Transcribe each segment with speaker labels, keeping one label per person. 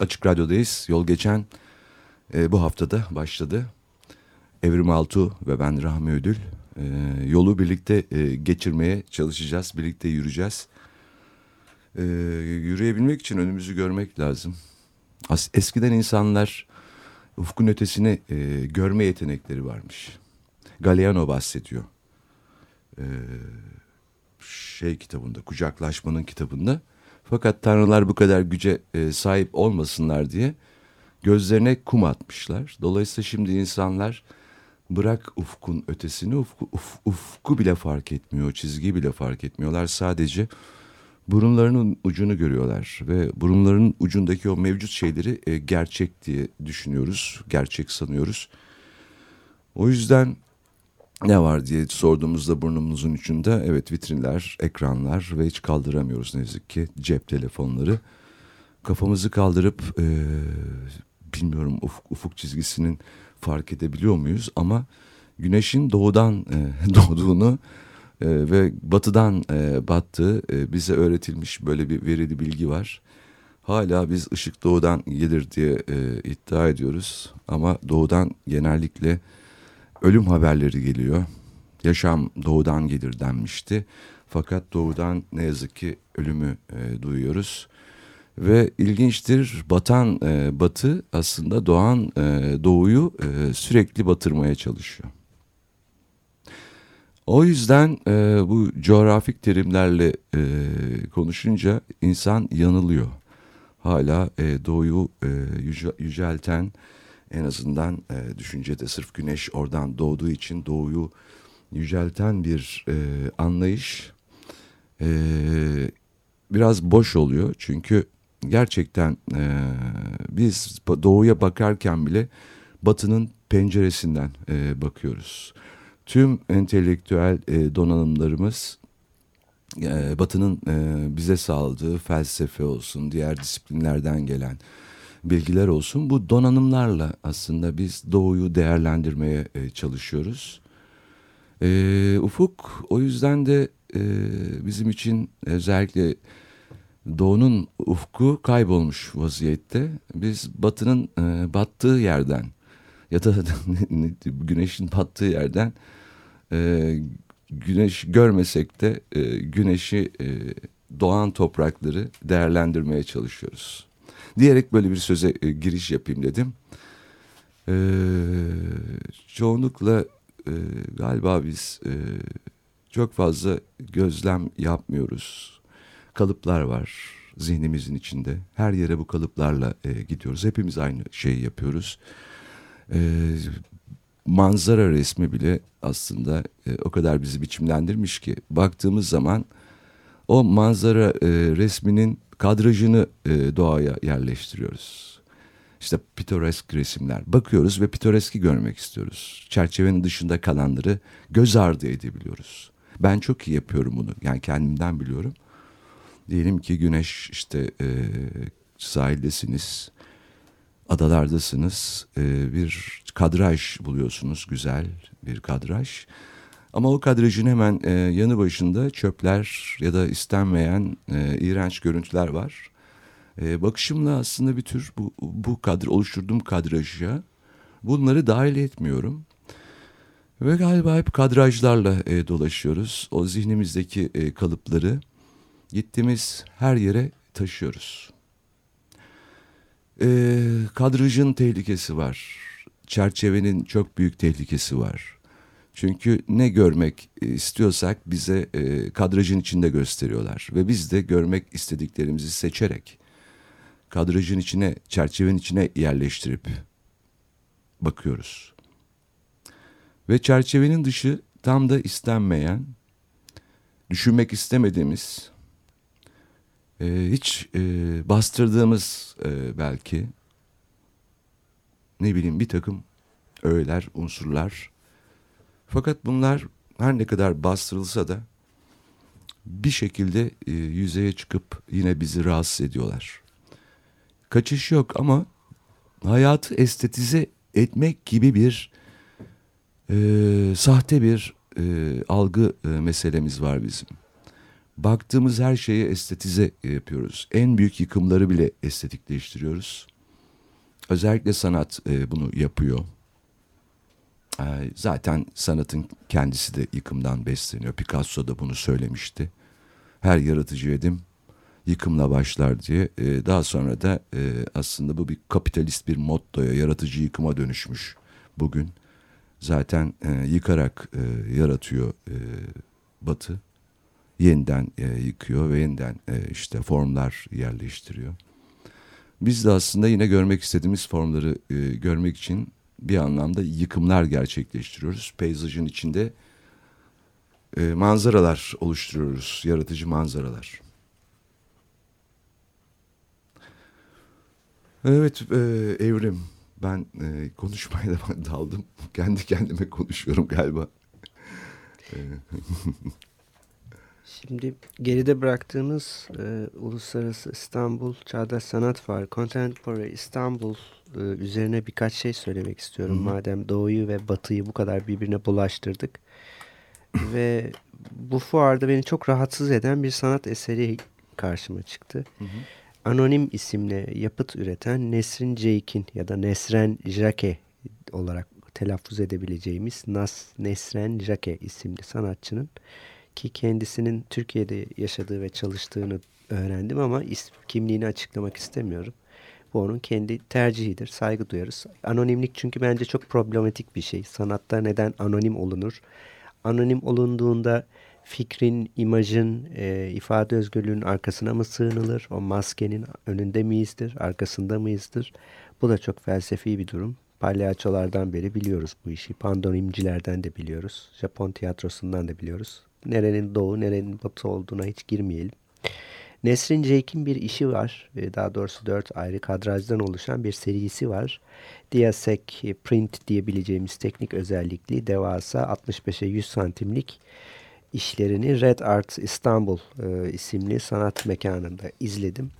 Speaker 1: Açık Radyo'dayız. Yol geçen e, bu haftada başladı. Evrim Altu ve ben Rahmi Ödül. E, yolu birlikte e, geçirmeye çalışacağız. Birlikte yürüyeceğiz. E, yürüyebilmek için önümüzü görmek lazım. As eskiden insanlar ufkun ötesini e, görme yetenekleri varmış. Galeano bahsediyor. E, şey kitabında, kucaklaşmanın kitabında. Fakat tanrılar bu kadar güce e, sahip olmasınlar diye gözlerine kum atmışlar. Dolayısıyla şimdi insanlar bırak ufkun ötesini ufku, uf, ufku bile fark etmiyor, çizgi bile fark etmiyorlar. Sadece burunlarının ucunu görüyorlar ve burunların ucundaki o mevcut şeyleri e, gerçek diye düşünüyoruz, gerçek sanıyoruz. O yüzden ne var diye sorduğumuzda burnumuzun ucunda evet vitrinler, ekranlar ve hiç kaldıramıyoruz ne yazık ki cep telefonları. Kafamızı kaldırıp e, bilmiyorum ufuk, ufuk çizgisinin fark edebiliyor muyuz ama güneşin doğudan e, doğduğunu e, ve batıdan e, battığı e, bize öğretilmiş böyle bir verili bilgi var. Hala biz ışık doğudan gelir diye e, iddia ediyoruz ama doğudan genellikle ölüm haberleri geliyor. Yaşam doğudan gelir denmişti. Fakat doğudan ne yazık ki ölümü e, duyuyoruz. Ve ilginçtir batan e, batı aslında doğan e, doğuyu e, sürekli batırmaya çalışıyor. O yüzden e, bu coğrafik terimlerle e, konuşunca insan yanılıyor. Hala e, doğuyu e, yüce, yücelten en azından e, düşüncede sırf güneş oradan doğduğu için doğuyu yücelten bir e, anlayış e, biraz boş oluyor. Çünkü gerçekten e, biz doğuya bakarken bile batının penceresinden e, bakıyoruz. Tüm entelektüel e, donanımlarımız e, batının e, bize sağladığı felsefe olsun, diğer disiplinlerden gelen bilgiler olsun. Bu donanımlarla aslında biz doğuyu değerlendirmeye e, çalışıyoruz. E, ufuk o yüzden de e, bizim için özellikle doğunun ufku kaybolmuş vaziyette. Biz batının e, battığı yerden ya da güneşin battığı yerden e, güneş görmesek de e, güneşi e, doğan toprakları değerlendirmeye çalışıyoruz diyerek böyle bir söze e, giriş yapayım dedim. E, çoğunlukla e, galiba biz e, çok fazla gözlem yapmıyoruz. Kalıplar var zihnimizin içinde. Her yere bu kalıplarla e, gidiyoruz. Hepimiz aynı şeyi yapıyoruz. E, manzara resmi bile aslında e, o kadar bizi biçimlendirmiş ki baktığımız zaman o manzara e, resminin kadrajını e, doğaya yerleştiriyoruz. İşte pitoresk resimler. Bakıyoruz ve pitoreski görmek istiyoruz. Çerçevenin dışında kalanları göz ardı edebiliyoruz. Ben çok iyi yapıyorum bunu. Yani kendimden biliyorum. Diyelim ki güneş işte e, sahildesiniz, adalardasınız. E, bir kadraj buluyorsunuz, güzel bir kadraj. Ama o kadrajın hemen e, yanı başında çöpler ya da istenmeyen e, iğrenç görüntüler var. E, bakışımla aslında bir tür bu, bu kadr oluşturduğum kadraja bunları dahil etmiyorum. Ve galiba hep kadrajlarla e, dolaşıyoruz. O zihnimizdeki e, kalıpları gittiğimiz her yere taşıyoruz. E, kadrajın tehlikesi var. Çerçevenin çok büyük tehlikesi var. Çünkü ne görmek istiyorsak bize e, kadrajın içinde gösteriyorlar. Ve biz de görmek istediklerimizi seçerek kadrajın içine, çerçevenin içine yerleştirip bakıyoruz. Ve çerçevenin dışı tam da istenmeyen, düşünmek istemediğimiz, e, hiç e, bastırdığımız e, belki ne bileyim bir takım öğeler, unsurlar. Fakat bunlar her ne kadar bastırılsa da bir şekilde e, yüzeye çıkıp yine bizi rahatsız ediyorlar. Kaçış yok ama hayatı estetize etmek gibi bir e, sahte bir e, algı e, meselemiz var bizim. Baktığımız her şeyi estetize yapıyoruz. En büyük yıkımları bile estetikleştiriyoruz. Özellikle sanat e, bunu yapıyor. E, zaten sanatın kendisi de yıkımdan besleniyor. Picasso da bunu söylemişti. Her yaratıcı edim yıkımla başlar diye. E, daha sonra da e, aslında bu bir kapitalist bir mottoya, yaratıcı yıkıma dönüşmüş bugün. Zaten e, yıkarak e, yaratıyor Batı. Yeniden yıkıyor ve yeniden işte formlar yerleştiriyor. Biz de aslında yine görmek istediğimiz formları görmek için bir anlamda yıkımlar gerçekleştiriyoruz. Peyzajın içinde e, manzaralar oluşturuyoruz, yaratıcı manzaralar. Evet e, Evrim ben e, konuşmaya da daldım. Kendi kendime konuşuyorum galiba.
Speaker 2: Şimdi geride bıraktığımız e, Uluslararası İstanbul Çağdaş Sanat Fuarı, Contemporary İstanbul e, üzerine birkaç şey söylemek istiyorum. Hı -hı. Madem Doğu'yu ve Batı'yı bu kadar birbirine bulaştırdık. ve bu fuarda beni çok rahatsız eden bir sanat eseri karşıma çıktı. Hı -hı. Anonim isimle yapıt üreten Nesrin Ceyk'in ya da Nesren Jake olarak telaffuz edebileceğimiz Nas Nesren Jake isimli sanatçının ki kendisinin Türkiye'de yaşadığı ve çalıştığını öğrendim ama kimliğini açıklamak istemiyorum. Bu onun kendi tercihidir. Saygı duyarız. Anonimlik çünkü bence çok problematik bir şey. Sanatta neden anonim olunur? Anonim olunduğunda fikrin, imajın, e, ifade özgürlüğünün arkasına mı sığınılır? O maskenin önünde miyizdir, arkasında mıyızdır? Bu da çok felsefi bir durum. Palyaçolardan beri biliyoruz bu işi. Pandonimcilerden de biliyoruz. Japon tiyatrosundan da biliyoruz. Nerenin doğu, nerenin batı olduğuna hiç girmeyelim. Nesrin Ceyk'in bir işi var. E, daha doğrusu dört ayrı kadrajdan oluşan bir serisi var. Diasek Print diyebileceğimiz teknik özellikli devasa 65'e 100 santimlik işlerini Red Art İstanbul e, isimli sanat mekanında izledim.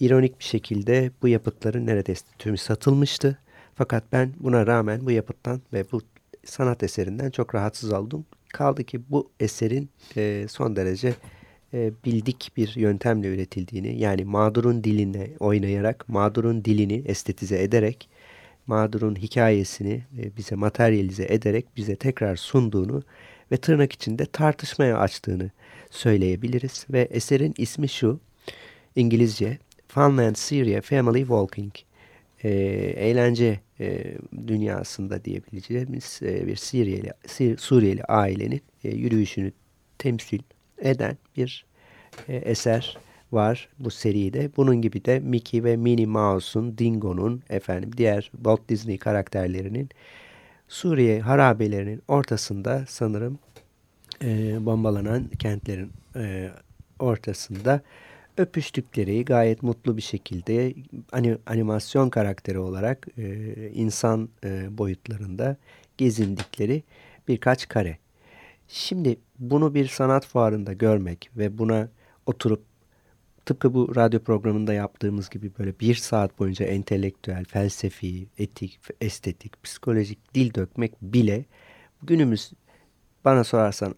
Speaker 2: İronik bir şekilde bu yapıtların neredeyse tümü satılmıştı. Fakat ben buna rağmen bu yapıttan ve bu sanat eserinden çok rahatsız oldum. Kaldı ki bu eserin e, son derece e, bildik bir yöntemle üretildiğini yani mağdurun diline oynayarak, mağdurun dilini estetize ederek, mağdurun hikayesini e, bize materyalize ederek bize tekrar sunduğunu ve tırnak içinde tartışmaya açtığını söyleyebiliriz. Ve eserin ismi şu, İngilizce Funland Syria Family Walking. E, eğlence e, dünyasında diyebileceğimiz e, bir Suriyeli, Suriyeli ailenin e, yürüyüşünü temsil eden bir e, eser var bu seride. Bunun gibi de Mickey ve Minnie Mouse'un, Dingo'nun, efendim diğer Walt Disney karakterlerinin Suriye harabelerinin ortasında sanırım e, bombalanan kentlerin e, ortasında öpüştükleri gayet mutlu bir şekilde animasyon karakteri olarak e, insan e, boyutlarında gezindikleri birkaç kare. Şimdi bunu bir sanat fuarında görmek ve buna oturup tıpkı bu radyo programında yaptığımız gibi böyle bir saat boyunca entelektüel, felsefi, etik, estetik, psikolojik dil dökmek bile günümüz bana sorarsan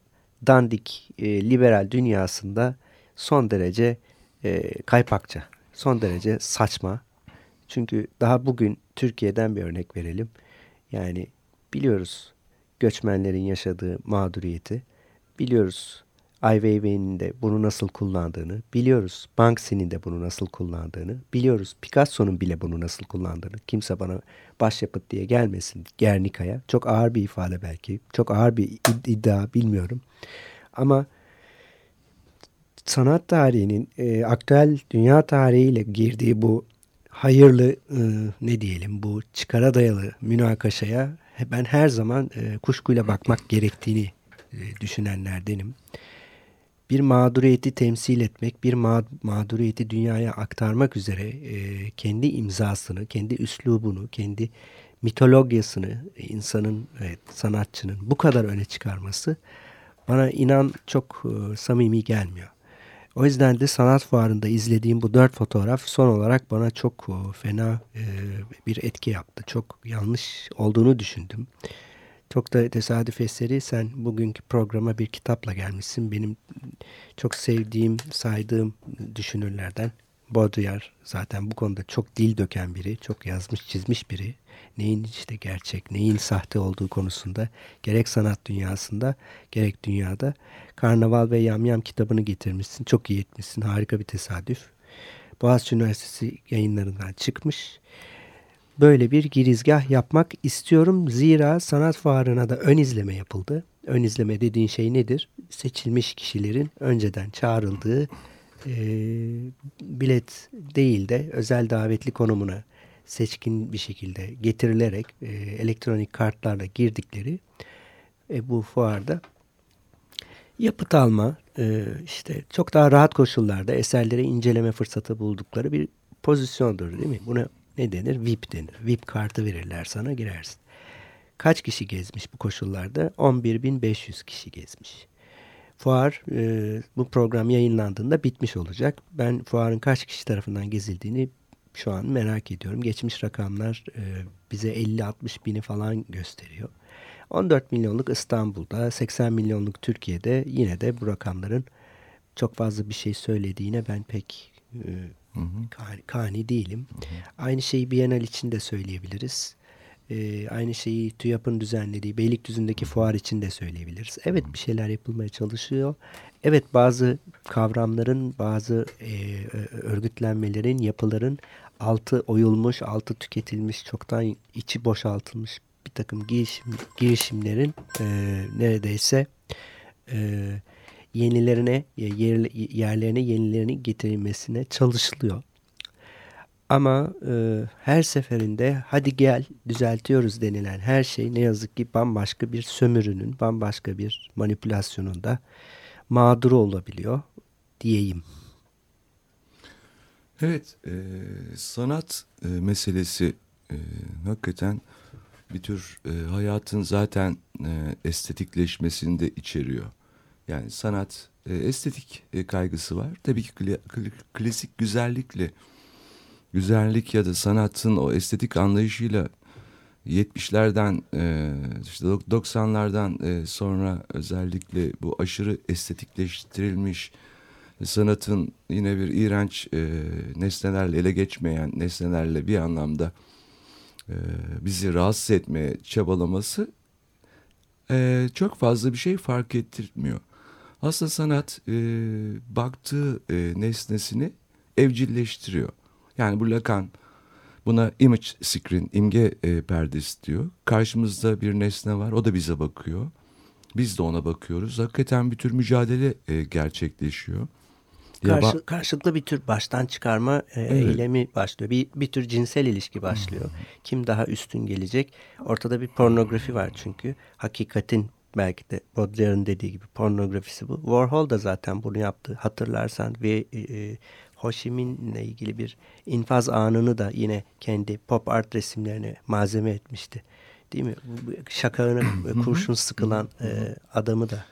Speaker 2: dandik e, liberal dünyasında son derece e, kaypakça, son derece saçma. Çünkü daha bugün Türkiye'den bir örnek verelim. Yani biliyoruz göçmenlerin yaşadığı mağduriyeti, biliyoruz Ai Weiwei'nin de bunu nasıl kullandığını, biliyoruz Banksy'nin de bunu nasıl kullandığını, biliyoruz Picasso'nun bile bunu nasıl kullandığını. Kimse bana başyapıt diye gelmesin Gernika'ya. Çok ağır bir ifade belki, çok ağır bir iddia bilmiyorum. Ama sanat tarihinin e, aktüel dünya tarihiyle girdiği bu hayırlı e, ne diyelim bu çıkara dayalı münakaşaya ben her zaman e, kuşkuyla bakmak gerektiğini e, düşünenlerdenim. bir mağduriyeti temsil etmek, bir ma mağduriyeti dünyaya aktarmak üzere e, kendi imzasını, kendi üslubunu, kendi mitologiyasını insanın, evet, sanatçının bu kadar öne çıkarması bana inan çok e, samimi gelmiyor. O yüzden de sanat fuarında izlediğim bu dört fotoğraf son olarak bana çok e, fena e, bir etki yaptı. Çok yanlış olduğunu düşündüm. Çok da tesadüf eseri sen bugünkü programa bir kitapla gelmişsin. Benim çok sevdiğim, saydığım düşünürlerden Baudrillard zaten bu konuda çok dil döken biri, çok yazmış çizmiş biri. Neyin işte gerçek, neyin sahte olduğu konusunda gerek sanat dünyasında gerek dünyada Karnaval ve Yamyam kitabını getirmişsin. Çok iyi etmişsin. Harika bir tesadüf. Boğaziçi Üniversitesi yayınlarından çıkmış. Böyle bir girizgah yapmak istiyorum. Zira sanat fuarına da ön izleme yapıldı. Ön izleme dediğin şey nedir? Seçilmiş kişilerin önceden çağrıldığı e, bilet değil de özel davetli konumuna seçkin bir şekilde getirilerek e, elektronik kartlarla girdikleri e, bu fuarda yapıt alma e, işte çok daha rahat koşullarda eserleri inceleme fırsatı buldukları bir pozisyondur değil mi? Buna ne denir? VIP denir. VIP kartı verirler sana girersin. Kaç kişi gezmiş bu koşullarda? 11.500 kişi gezmiş. Fuar e, bu program yayınlandığında bitmiş olacak. Ben fuarın kaç kişi tarafından gezildiğini şu an merak ediyorum. Geçmiş rakamlar e, bize 50-60 bini falan gösteriyor. 14 milyonluk İstanbul'da, 80 milyonluk Türkiye'de yine de bu rakamların çok fazla bir şey söylediğine ben pek e, hı hı. Kani, kani değilim. Hı hı. Aynı şeyi Bienal için de söyleyebiliriz. E, aynı şeyi TÜYAP'ın düzenlediği Beylikdüzü'ndeki fuar için de söyleyebiliriz. Evet bir şeyler yapılmaya çalışıyor. Evet bazı kavramların, bazı e, örgütlenmelerin, yapıların altı oyulmuş, altı tüketilmiş, çoktan içi boşaltılmış bir takım girişim, girişimlerin e, neredeyse e, yenilerine, yer, yerlerine yenilerini getirilmesine çalışılıyor. Ama e, her seferinde hadi gel düzeltiyoruz denilen her şey ne yazık ki bambaşka bir sömürünün, bambaşka bir manipülasyonun da mağduru olabiliyor diyeyim.
Speaker 1: Evet, e, sanat e, meselesi e, hakikaten bir tür e, hayatın zaten e, estetikleşmesini de içeriyor. Yani sanat e, estetik e, kaygısı var. Tabii ki kli, klasik güzellikle güzellik ya da sanatın o estetik anlayışıyla 70'lerden e, işte 90'lardan e, sonra özellikle bu aşırı estetikleştirilmiş sanatın yine bir iğrenç e, nesnelerle ele geçmeyen nesnelerle bir anlamda e, bizi rahatsız etmeye çabalaması e, çok fazla bir şey fark ettirmiyor. Aslında sanat e, baktığı e, nesnesini evcilleştiriyor. Yani bu Lacan buna image screen, imge e, perdesi diyor. Karşımızda bir nesne var, o da bize bakıyor. Biz de ona bakıyoruz. Hakikaten bir tür mücadele e, gerçekleşiyor.
Speaker 2: Karşı, karşılıklı bir tür baştan çıkarma e, evet. eylemi başlıyor. Bir, bir tür cinsel ilişki başlıyor. Hmm. Kim daha üstün gelecek? Ortada bir pornografi var çünkü. Hakikatin belki de Baudrillard'ın dediği gibi pornografisi bu. Warhol da zaten bunu yaptı. Hatırlarsan ve e, e Ho Chi Minh'le ilgili bir infaz anını da yine kendi pop art resimlerine malzeme etmişti. Değil mi? Şakağına kurşun sıkılan e, adamı da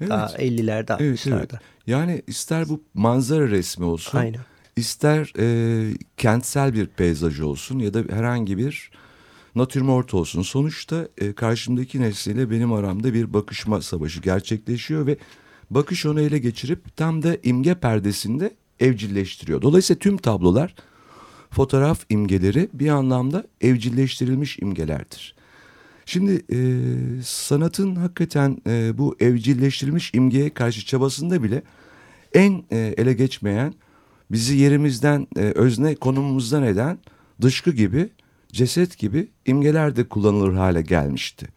Speaker 2: Evet. Daha 50'lerde 60'larda. Evet, evet.
Speaker 1: Yani ister bu manzara resmi olsun. Aynen. ister e, kentsel bir peyzaj olsun ya da herhangi bir natürmort olsun. Sonuçta e, karşımdaki nesneyle benim aramda bir bakışma savaşı gerçekleşiyor ve bakış onu ele geçirip tam da imge perdesinde evcilleştiriyor. Dolayısıyla tüm tablolar fotoğraf imgeleri bir anlamda evcilleştirilmiş imgelerdir. Şimdi e, sanatın hakikaten e, bu evcilleştirilmiş imgeye karşı çabasında bile en e, ele geçmeyen bizi yerimizden e, özne konumumuzdan eden dışkı gibi ceset gibi imgeler de kullanılır hale gelmişti.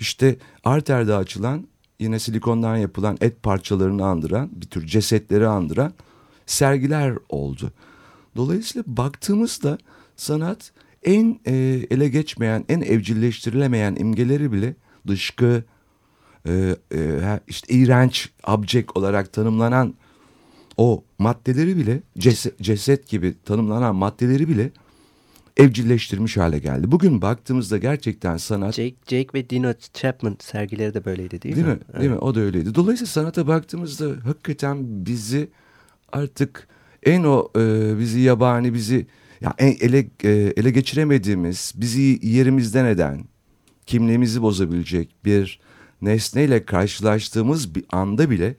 Speaker 1: İşte arterde açılan yine silikondan yapılan et parçalarını andıran bir tür cesetleri andıran sergiler oldu. Dolayısıyla baktığımızda sanat en e, ele geçmeyen, en evcilleştirilemeyen imgeleri bile dışkı, e, e, işte iğrenç, abject olarak tanımlanan o maddeleri bile ceset, ceset gibi tanımlanan maddeleri bile evcilleştirmiş hale geldi. Bugün baktığımızda gerçekten sanat...
Speaker 2: Jake, Jake ve Dino Chapman sergileri de böyleydi değil,
Speaker 1: değil
Speaker 2: mi?
Speaker 1: mi? Evet. Değil mi? O da öyleydi. Dolayısıyla sanata baktığımızda hakikaten bizi artık en o e, bizi yabani, bizi ya ele e, ele geçiremediğimiz, bizi yerimizden eden, kimliğimizi bozabilecek bir nesneyle karşılaştığımız bir anda bile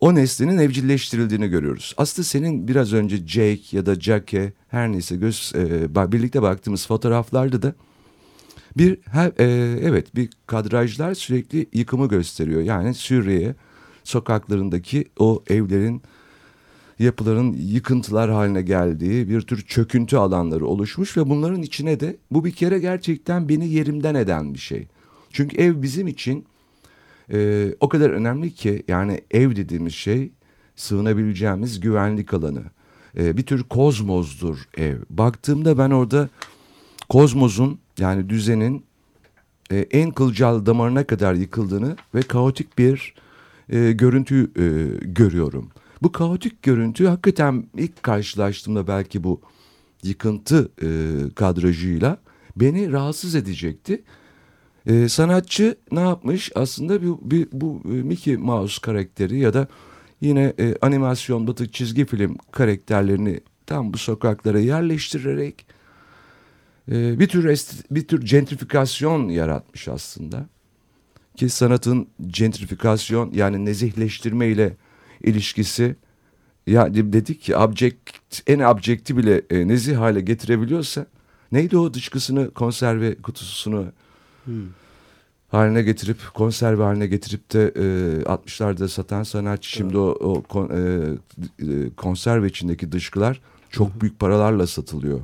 Speaker 1: o nesnenin evcilleştirildiğini görüyoruz. Aslında senin biraz önce Jake ya da Jackie her neyse göz e, birlikte baktığımız fotoğraflarda da bir her, e, evet bir kadrajlar sürekli yıkımı gösteriyor. Yani Suriye sokaklarındaki o evlerin yapıların yıkıntılar haline geldiği bir tür çöküntü alanları oluşmuş ve bunların içine de bu bir kere gerçekten beni yerimden eden bir şey. Çünkü ev bizim için e, o kadar önemli ki yani ev dediğimiz şey sığınabileceğimiz güvenlik alanı. E, bir tür kozmozdur ev. Baktığımda ben orada kozmozun yani düzenin e, en kılcal damarına kadar yıkıldığını ve kaotik bir e, görüntü e, görüyorum. Bu kaotik görüntü hakikaten ilk karşılaştığımda belki bu yıkıntı e, kadrajıyla beni rahatsız edecekti. E, sanatçı ne yapmış? Aslında bir, bir, bu e, Mickey Mouse karakteri ya da yine e, animasyon batı çizgi film karakterlerini tam bu sokaklara yerleştirerek e, bir tür bir tür gentrifikasyon yaratmış aslında. Ki sanatın gentrifikasyon yani nezihleştirme ile ilişkisi ya dedik ki abject, en abjekti bile e, nezih hale getirebiliyorsa neydi o dışkısını konserve kutusunu hmm. haline getirip konserve haline getirip de e, 60'larda satan sanatçı evet. şimdi o, o kon, e, e, konserve içindeki dışkılar çok Hı -hı. büyük paralarla satılıyor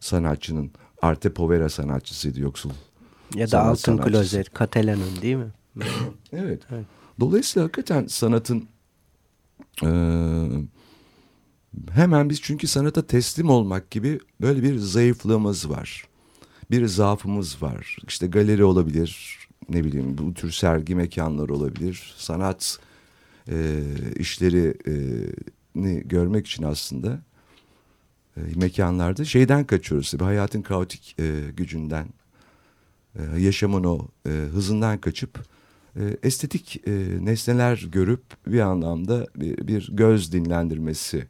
Speaker 1: sanatçının. Arte Povera sanatçısıydı yoksul.
Speaker 2: Ya da Altın Klozet, Catalan'ın değil mi?
Speaker 1: evet. evet. Dolayısıyla hakikaten sanatın e, hemen biz çünkü sanata teslim olmak gibi böyle bir zayıflığımız var. Bir zaafımız var. İşte galeri olabilir, ne bileyim bu tür sergi mekanları olabilir. Sanat e, işlerini görmek için aslında e, mekanlarda şeyden kaçıyoruz. Bir hayatın kaotik e, gücünden, e, yaşamın o e, hızından kaçıp e, estetik e, nesneler görüp bir anlamda bir, göz dinlendirmesi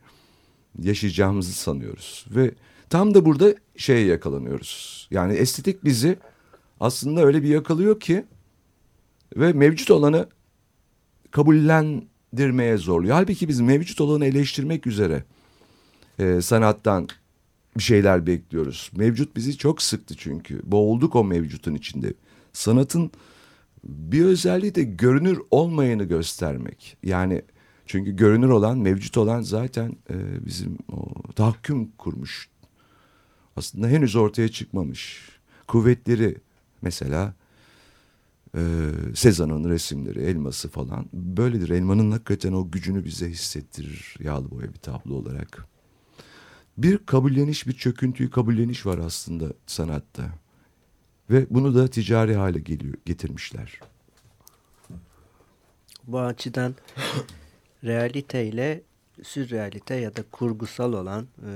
Speaker 1: yaşayacağımızı sanıyoruz. Ve tam da burada şeye yakalanıyoruz. Yani estetik bizi aslında öyle bir yakalıyor ki ve mevcut olanı kabullendirmeye zorluyor. Halbuki biz mevcut olanı eleştirmek üzere e, sanattan bir şeyler bekliyoruz. Mevcut bizi çok sıktı çünkü. Boğulduk o mevcutun içinde. Sanatın bir özelliği de görünür olmayanı göstermek. Yani çünkü görünür olan, mevcut olan zaten e, bizim o tahakküm kurmuş. Aslında henüz ortaya çıkmamış. Kuvvetleri mesela e, Sezan'ın resimleri, elması falan böyledir. Elmanın hakikaten o gücünü bize hissettirir yağlı boya bir tablo olarak. Bir kabulleniş, bir çöküntüyü kabulleniş var aslında sanatta. Ve bunu da ticari hale geliyor, getirmişler.
Speaker 2: Bu açıdan realite ile sürrealite ya da kurgusal olan e,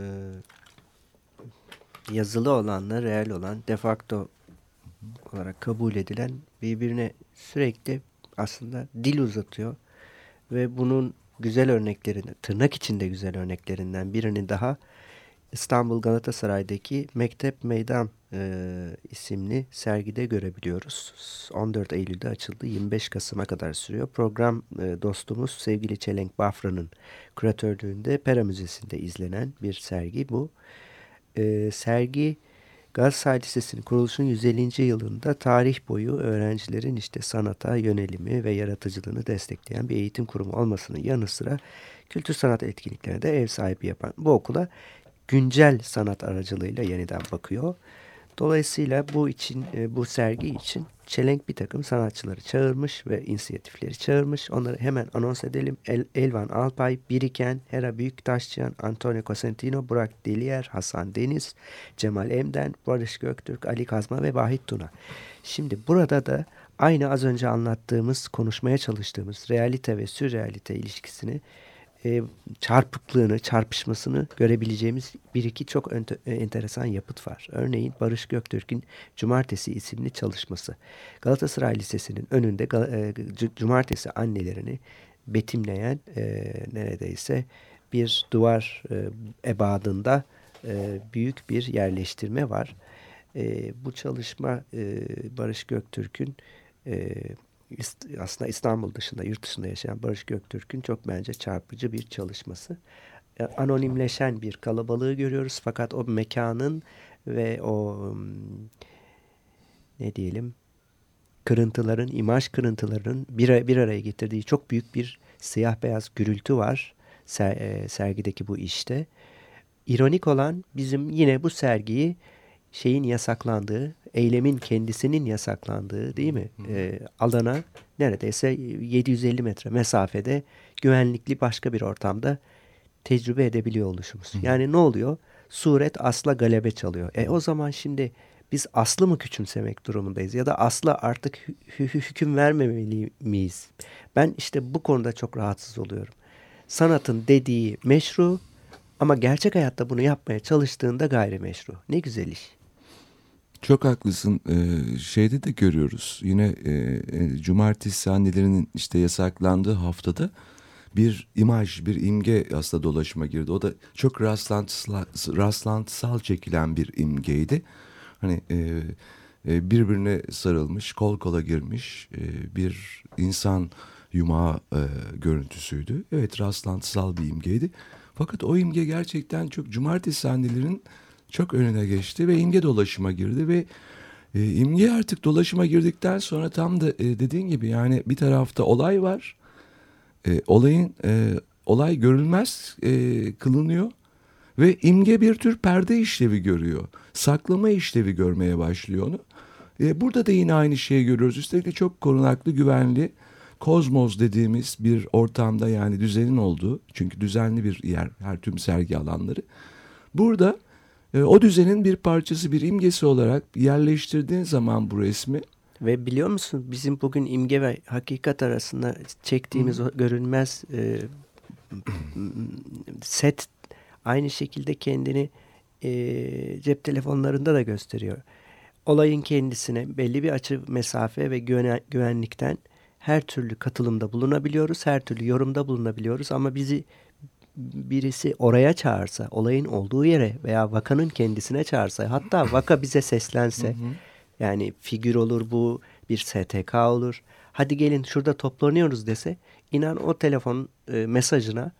Speaker 2: yazılı olanla real olan defakto olarak kabul edilen birbirine sürekli aslında dil uzatıyor ve bunun güzel örneklerini tırnak içinde güzel örneklerinden birini daha İstanbul Galatasaray'daki Mektep Meydan e, isimli sergide görebiliyoruz. 14 Eylül'de açıldı. 25 Kasım'a kadar sürüyor. Program e, dostumuz sevgili Çelenk Bafra'nın küratörlüğünde Pera Müzesi'nde izlenen bir sergi bu. E, sergi Galatasaray Lisesi'nin kuruluşunun 150. yılında tarih boyu öğrencilerin işte sanata yönelimi ve yaratıcılığını destekleyen bir eğitim kurumu olmasının yanı sıra kültür sanat etkinliklerine de ev sahibi yapan bu okula güncel sanat aracılığıyla yeniden bakıyor. Dolayısıyla bu için e, bu sergi için Çelenk bir takım sanatçıları çağırmış ve inisiyatifleri çağırmış. Onları hemen anons edelim. El, Elvan Alpay, Biriken, Hera Büyüktaşçıyan, Antonio Cosentino, Burak Deliyer, Hasan Deniz, Cemal Emden, Barış Göktürk, Ali Kazma ve Vahit Tuna. Şimdi burada da aynı az önce anlattığımız, konuşmaya çalıştığımız realite ve sürrealite ilişkisini e, çarpıklığını, çarpışmasını görebileceğimiz bir iki çok e, enteresan yapıt var. Örneğin Barış Göktürk'ün Cumartesi isimli çalışması. Galatasaray Lisesi'nin önünde e, Cumartesi annelerini betimleyen e, neredeyse bir duvar e, ebadında e, büyük bir yerleştirme var. E, bu çalışma e, Barış Göktürk'ün e, aslında İstanbul dışında, yurt dışında yaşayan Barış Göktürk'ün çok bence çarpıcı bir çalışması. E, anonimleşen bir kalabalığı görüyoruz fakat o mekanın ve o ne diyelim kırıntıların, imaj kırıntılarının bir, bir araya getirdiği çok büyük bir siyah beyaz gürültü var e, sergideki bu işte. İronik olan bizim yine bu sergiyi şeyin yasaklandığı, eylemin kendisinin yasaklandığı değil mi? E, alana neredeyse 750 metre mesafede güvenlikli başka bir ortamda tecrübe edebiliyor oluşumuz. Hı. Yani ne oluyor? Suret asla galebe çalıyor. E o zaman şimdi biz aslı mı küçümsemek durumundayız ya da asla artık hü hüküm vermemeli miyiz? Ben işte bu konuda çok rahatsız oluyorum. Sanatın dediği meşru ama gerçek hayatta bunu yapmaya çalıştığında gayrimeşru. Ne güzel iş.
Speaker 1: Çok haklısın. Ee, şeyde de görüyoruz. Yine e, e, cumartesi annelerinin işte yasaklandığı haftada bir imaj, bir imge aslında dolaşıma girdi. O da çok rastlantısal, rastlantısal çekilen bir imgeydi. Hani e, e, birbirine sarılmış, kol kola girmiş e, bir insan yumağı e, görüntüsüydü. Evet rastlantısal bir imgeydi. Fakat o imge gerçekten çok cumartesi annelerinin çok önüne geçti ve imge dolaşıma girdi ve e, imge artık dolaşıma girdikten sonra tam da e, dediğin gibi yani bir tarafta olay var. E, olayın e, olay görülmez e, kılınıyor ve imge bir tür perde işlevi görüyor. Saklama işlevi görmeye başlıyor onu. E, burada da yine aynı şeyi görüyoruz. Üstelik de çok korunaklı, güvenli, kozmos dediğimiz bir ortamda yani düzenin olduğu. Çünkü düzenli bir yer her tüm sergi alanları. Burada e, o düzenin bir parçası, bir imgesi olarak yerleştirdiğin zaman bu resmi
Speaker 2: ve biliyor musun bizim bugün imge ve hakikat arasında çektiğimiz o görünmez e, set aynı şekilde kendini e, cep telefonlarında da gösteriyor. Olayın kendisine belli bir açı mesafe ve güven, güvenlikten her türlü katılımda bulunabiliyoruz, her türlü yorumda bulunabiliyoruz ama bizi birisi oraya çağırsa, olayın olduğu yere veya vakanın kendisine çağırsa, hatta vaka bize seslense, yani figür olur bu, bir STK olur. Hadi gelin şurada toplanıyoruz dese, inan o telefon e, mesajına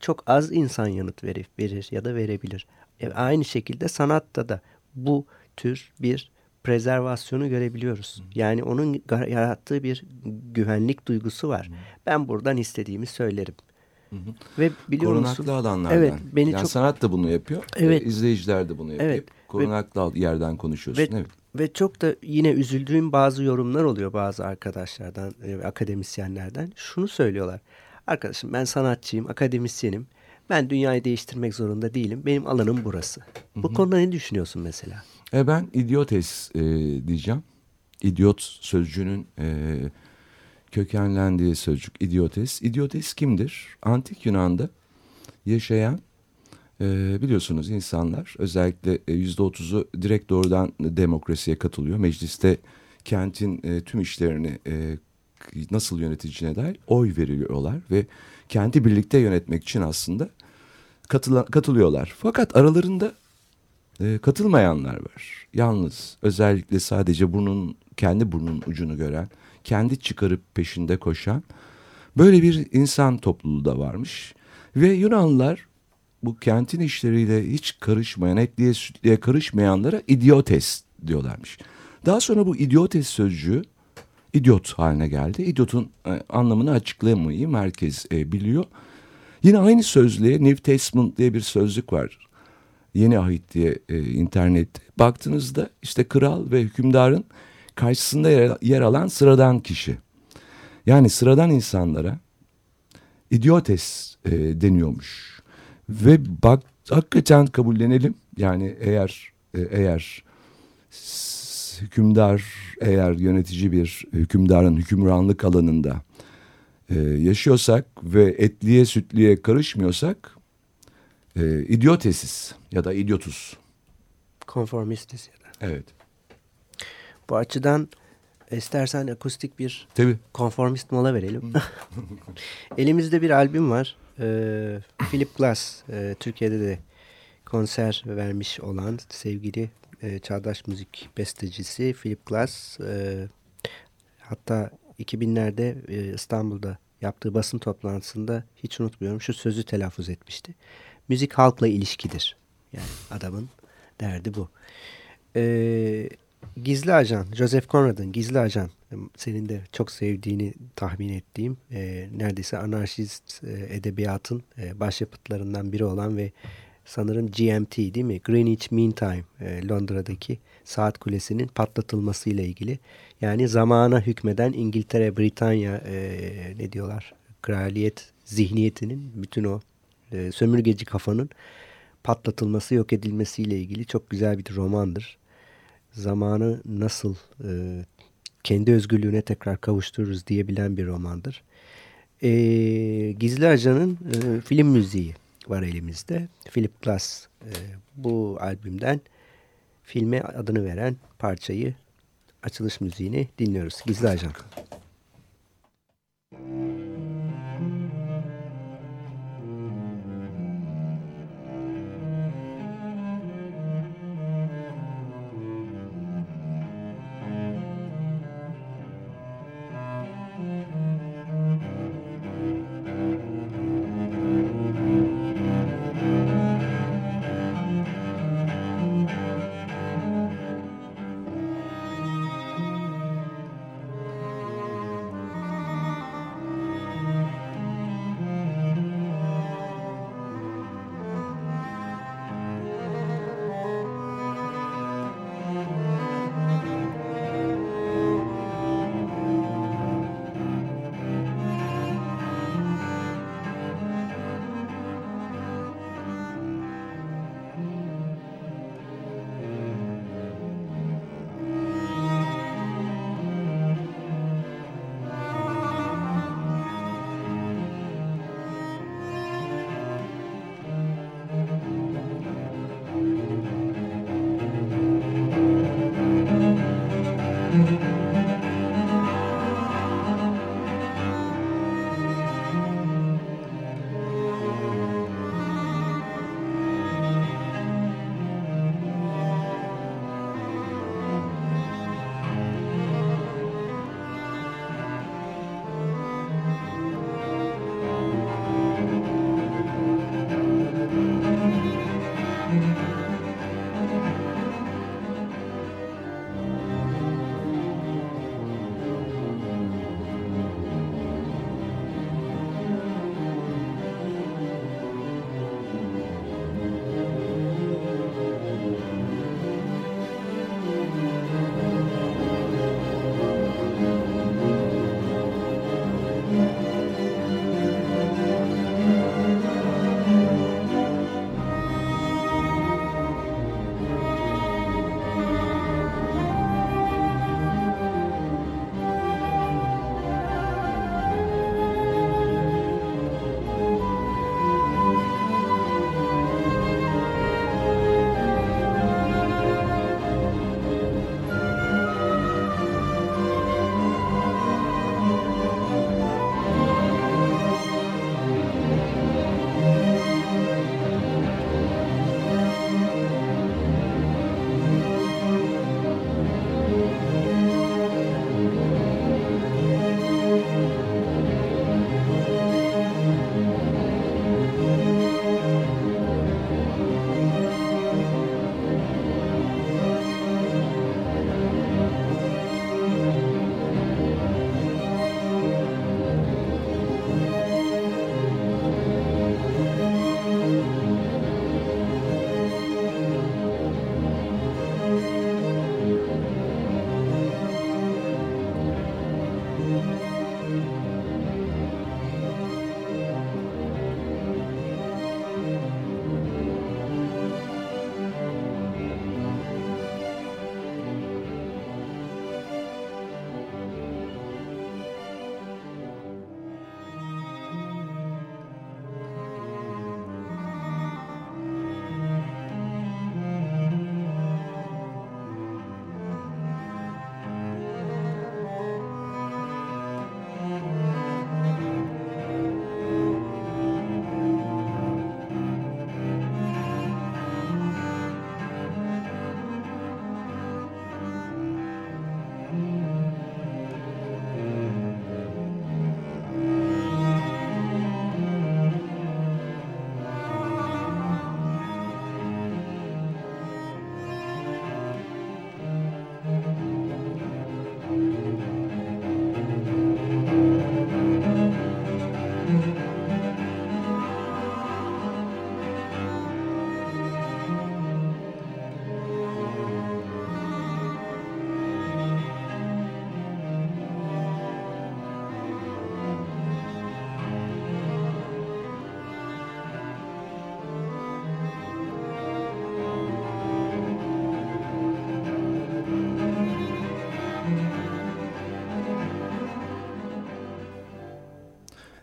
Speaker 2: çok az insan yanıt verir, verir ya da verebilir. E, aynı şekilde sanatta da bu tür bir prezervasyonu görebiliyoruz. Yani onun yarattığı bir güvenlik duygusu var. Ben buradan istediğimi söylerim.
Speaker 1: Hı hı. Ve biliyor Korunaklı musun? alanlardan. Evet, beni yani çok... sanat da bunu yapıyor. Evet. E, izleyiciler de bunu yapıyor. Evet. Korunaklı ve, yerden konuşuyorsun. Ve, evet.
Speaker 2: ve çok da yine üzüldüğüm bazı yorumlar oluyor bazı arkadaşlardan ve akademisyenlerden. Şunu söylüyorlar. Arkadaşım ben sanatçıyım, akademisyenim. Ben dünyayı değiştirmek zorunda değilim. Benim alanım burası. Bu hı hı. konuda ne düşünüyorsun mesela?
Speaker 1: E ben idiotes e, diyeceğim. İdiot sözcüğünün e, kökenlendiği sözcük idiotes. İdiotes kimdir? Antik Yunan'da yaşayan e, biliyorsunuz insanlar özellikle e, yüzde otuzu direkt doğrudan demokrasiye katılıyor. Mecliste kentin e, tüm işlerini e, nasıl yöneteceğine dair oy veriyorlar ve kenti birlikte yönetmek için aslında katıla, katılıyorlar. Fakat aralarında e, katılmayanlar var. Yalnız özellikle sadece burnun kendi burnun ucunu gören, kendi çıkarıp peşinde koşan böyle bir insan topluluğu da varmış. Ve Yunanlılar bu kentin işleriyle hiç karışmayan, etliye sütliye karışmayanlara idiotes diyorlarmış. Daha sonra bu idiotes sözcüğü idiot haline geldi. İdiotun e, anlamını açıklayamayı merkez e, biliyor. Yine aynı sözlüğe New Testament diye bir sözlük var. Yeni Ahit diye e, internette. Baktığınızda işte kral ve hükümdarın karşısında yer, yer alan sıradan kişi. Yani sıradan insanlara idiotes e, deniyormuş. Ve bak hakikaten kabullenelim. Yani eğer e, eğer hükümdar eğer yönetici bir hükümdarın hükümranlık alanında e, yaşıyorsak ve etliye sütliye karışmıyorsak e, idiotesis ya da idiotus.
Speaker 2: Konformistiz ya da.
Speaker 1: Evet.
Speaker 2: Bu açıdan istersen akustik bir
Speaker 1: Tabii.
Speaker 2: konformist mola verelim. Elimizde bir albüm var. Ee, Philip Glass, e, Türkiye'de de konser vermiş olan sevgili e, çağdaş müzik bestecisi Philip Glass. E, hatta 2000'lerde e, İstanbul'da yaptığı basın toplantısında hiç unutmuyorum şu sözü telaffuz etmişti. Müzik halkla ilişkidir. Yani adamın derdi bu. E, Gizli Ajan, Joseph Conrad'ın Gizli Ajan, senin de çok sevdiğini tahmin ettiğim, e, neredeyse anarşist e, edebiyatın e, başyapıtlarından biri olan ve sanırım GMT değil mi? Greenwich Mean Time, e, Londra'daki saat kulesinin patlatılması ile ilgili. Yani zamana hükmeden İngiltere, Britanya, e, ne diyorlar, kraliyet zihniyetinin bütün o e, sömürgeci kafanın patlatılması, yok edilmesiyle ilgili çok güzel bir romandır zamanı nasıl e, kendi özgürlüğüne tekrar kavuştururuz diyebilen bir romandır. E, Gizli Ajan'ın e, film müziği var elimizde. Philip Glass e, bu albümden filme adını veren parçayı açılış müziğini dinliyoruz. Gizli Ajan.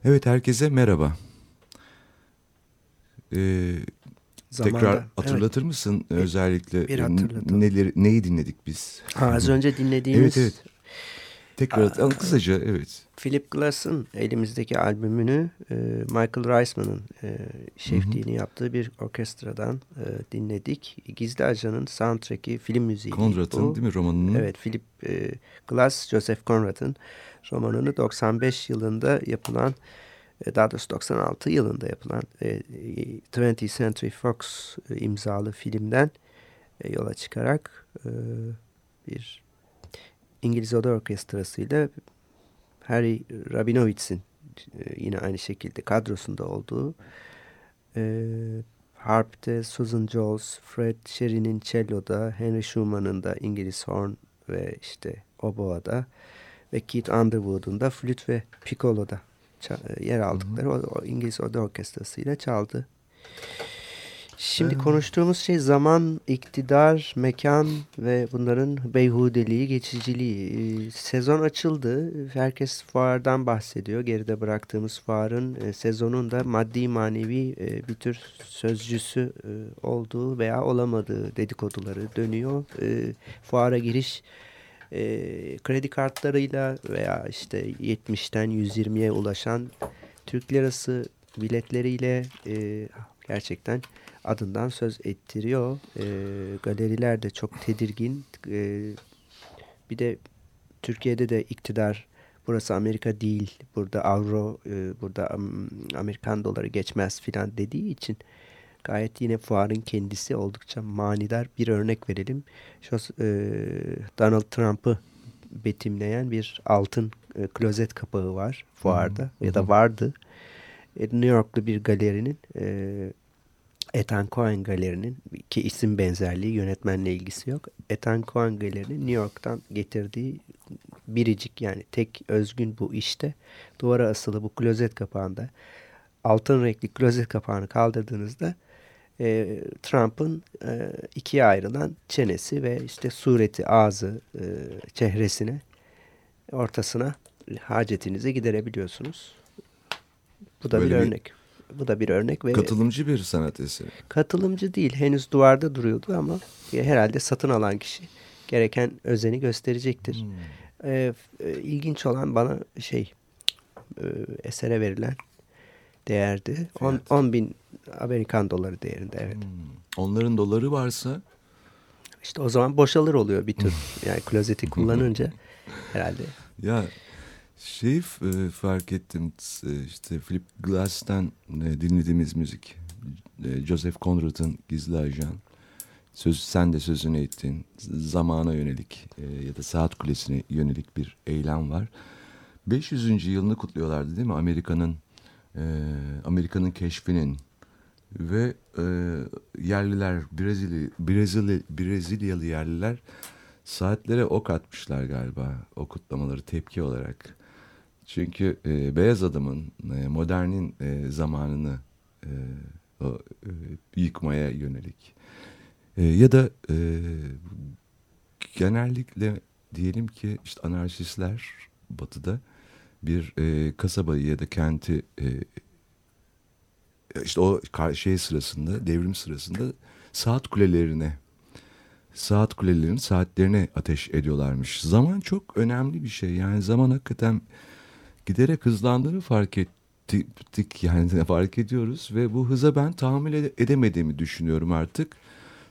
Speaker 1: Evet herkese merhaba. Ee,
Speaker 2: Zamanda,
Speaker 1: tekrar hatırlatır
Speaker 2: evet.
Speaker 1: mısın özellikle
Speaker 2: bir
Speaker 1: e, neleri, neyi dinledik biz?
Speaker 2: Ha, az önce dinlediğimiz
Speaker 1: Evet evet. Tekrar hatırlatalım. kısaca evet.
Speaker 2: Philip Glass'ın elimizdeki albümünü e, Michael Reisman'ın e, şefliğini yaptığı bir orkestradan e, dinledik. Gizli Ajan'ın soundtrack'i film müziği.
Speaker 1: Conrad'ın değil mi romanının?
Speaker 2: Evet Philip e, Glass, Joseph Conrad'ın romanını 95 yılında yapılan e, daha doğrusu 96 yılında yapılan e, 20th Century Fox e, imzalı filmden e, yola çıkarak e, bir İngiliz Oda Orkestrası'yla Harry Rabinowitz'in e, yine aynı şekilde kadrosunda olduğu e, Harp'te Susan Jones, Fred Sherry'nin cello'da, Henry Schumann'ın da İngiliz horn ve işte oboa'da ve Keith Underwood'un da flüt ve piccolo'da ça- yer aldıkları o, o İngiliz Oda Orkestrası'yla çaldı. Şimdi
Speaker 1: Evet.
Speaker 2: konuştuğumuz şey zaman, iktidar, mekan ve bunların beyhudeliği, geçiciliği. Ee, Sezon açıldı. Herkes fuardan bahsediyor. Geride bıraktığımız fuarın e, sezonun da maddi manevi e, bir tür sözcüsü e, olduğu veya olamadığı dedikoduları dönüyor. E, fuara giriş e, kredi kartlarıyla veya işte 70'ten 120'ye ulaşan Türk lirası biletleriyle e, gerçekten adından söz ettiriyor. E, galeriler de çok tedirgin. E, bir de Türkiye'de de iktidar burası Amerika değil, burada avro, e, burada am- Amerikan doları geçmez filan dediği için gayet yine fuarın kendisi oldukça manidar bir örnek verelim. Şos, e, Donald Trump'ı betimleyen bir altın e, klozet kapağı var fuarda ya da vardı. E, New Yorklu bir galerinin e, Ethan Cohen Galeri'nin ki isim benzerliği yönetmenle ilgisi yok. Ethan Cohen Galeri'nin New York'tan getirdiği biricik yani tek özgün bu işte duvara asılı bu klozet kapağında altın renkli klozet kapağını kaldırdığınızda e, Trump'ın e, ikiye ayrılan çenesi ve işte sureti, ağzı, e, çehresine ortasına hacetinizi giderebiliyorsunuz. Bu da
Speaker 1: Böyle
Speaker 2: bir
Speaker 1: bir-
Speaker 2: örnek. Bu da bir örnek ve
Speaker 1: Katılımcı bir sanat eseri.
Speaker 2: katılımcı değil. Henüz duvarda duruyordu ama herhalde satın alan kişi gereken özeni gösterecektir.
Speaker 1: Hmm.
Speaker 2: F- e, ilginç olan bana şey e, esere verilen değerdi. 10 bin Amerikan doları değerinde evet.
Speaker 1: Hmm. Onların doları varsa
Speaker 2: İşte o zaman boşalır oluyor bir tür. Yani klozeti kullanınca herhalde.
Speaker 1: ya şey e, fark ettim e, işte Philip Glass'tan e, dinlediğimiz müzik e, Joseph Conrad'ın Gizli Ajan söz, sen de sözünü ettin zamana yönelik e, ya da saat kulesine yönelik bir eylem var 500. yılını kutluyorlardı değil mi Amerika'nın e, Amerika'nın keşfinin ve e, yerliler Brezilya Brezilya Brezilyalı yerliler saatlere ok atmışlar galiba o kutlamaları tepki olarak. Çünkü e, beyaz adamın e, modernin e, zamanını e, o, e, yıkmaya yönelik E, ya da e, genellikle diyelim ki işte anarşistler batıda bir e, kasabayı ya da kenti e, işte o şey sırasında devrim sırasında saat kulelerine saat kulelerinin saatlerine ateş ediyorlarmış. Zaman çok önemli bir şey. Yani zaman hakikaten giderek hızlandığını fark ettik. Yani fark ediyoruz ve bu hıza ben tahammül ede- edemediğimi düşünüyorum artık.